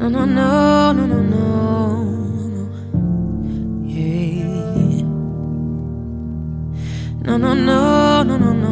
No, no, no, no, no, no. Yeah. No, no, no, no, no, no.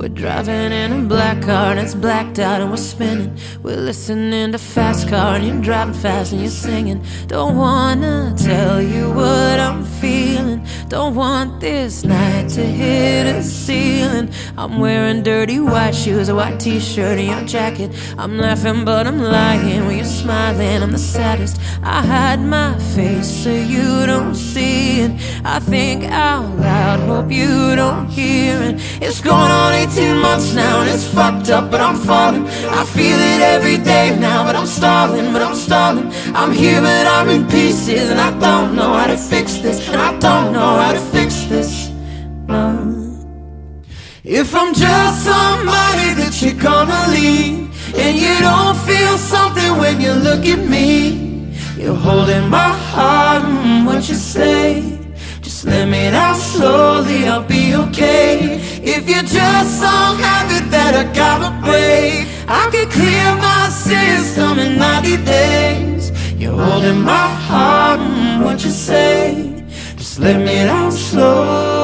We're driving in a black car and it's blacked out and we're spinning. We're listening to fast car and you're driving fast and you're singing. Don't wanna tell you what I'm feeling. Don't want this night to hit a ceiling. I'm wearing dirty white shoes, a white t-shirt and your jacket. I'm laughing but I'm lying when you're smiling. I'm the saddest. I hide my face so you don't see it. I think out loud, hope you don't hear it. It's going on 18 months now and it's fucked up, but I'm falling. I feel it every day now, but I'm stalling, but I'm stalling. I'm here, but I'm in pieces, and I don't know how to fix this, and I don't know how to fix If I'm just somebody that you're gonna leave, and you don't feel something when you look at me, you're holding my heart, mm, what you say. Just let me down slowly, I'll be okay. If you're just some habit that I gotta break, I could clear my system in 90 days. You're holding my heart, mm, what you say. Just let me down slowly.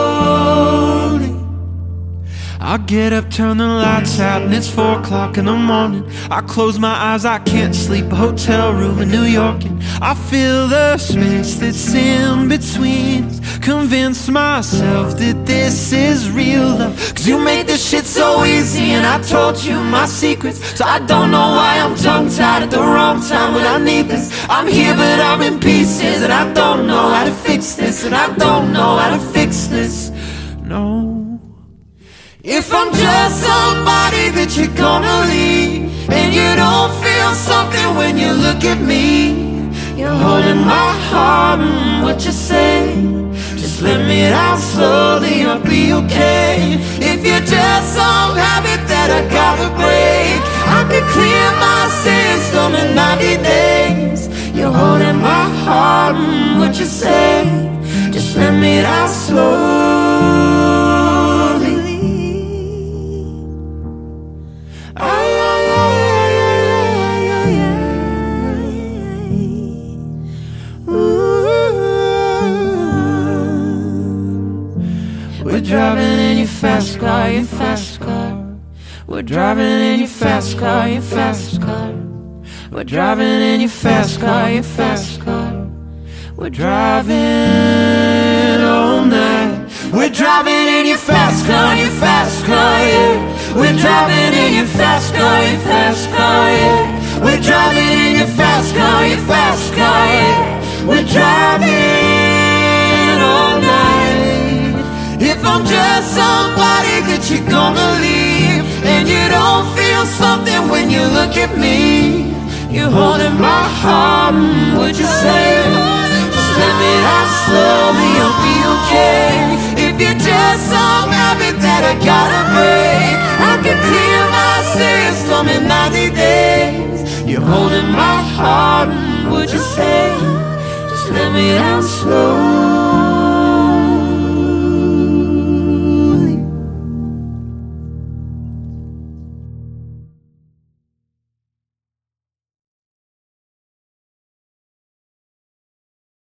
I get up, turn the lights out, and it's four o'clock in the morning. I close my eyes, I can't sleep. A hotel room in New York, and I feel the space that's in between. Convince myself that this is real love. Cause you made this shit so easy, and I told you my secrets. So I don't know why I'm tongue tied at the wrong time when I need this. I'm here, but I'm in pieces, and I don't know how to fix this, and I don't know how to fix this. If I'm just somebody that you're gonna leave, and you don't feel something when you look at me, you're holding my heart, mm, what you say? Just let me down slowly, I'll be okay. If you're just some habit that I gotta break, I could clear my We're driving in your fast car, your fast car. We're driving in your fast car, your fast car. We're driving in your fast car, your fast car. We're driving all night. We're driving in your fast car, your fast car, yeah. We're driving in your fast car, your fast car, yeah. We're driving in your fast car, your fast car, yeah. We're driving I'm just somebody that you're gonna leave, and you don't feel something when you look at me, you're holding my heart, would you say? Just let me out slowly, I'll be okay. If you're just some habit that I gotta break, I can clear my system in 90 days. You're holding my heart, would you say? Just let me out slowly.